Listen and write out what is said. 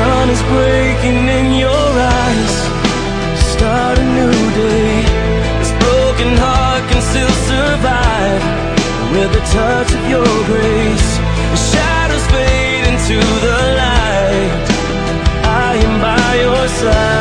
sun is breaking in your eyes. Start a new day. This broken heart can still survive. With the touch of your grace The shadows fade into the light. I am by your side.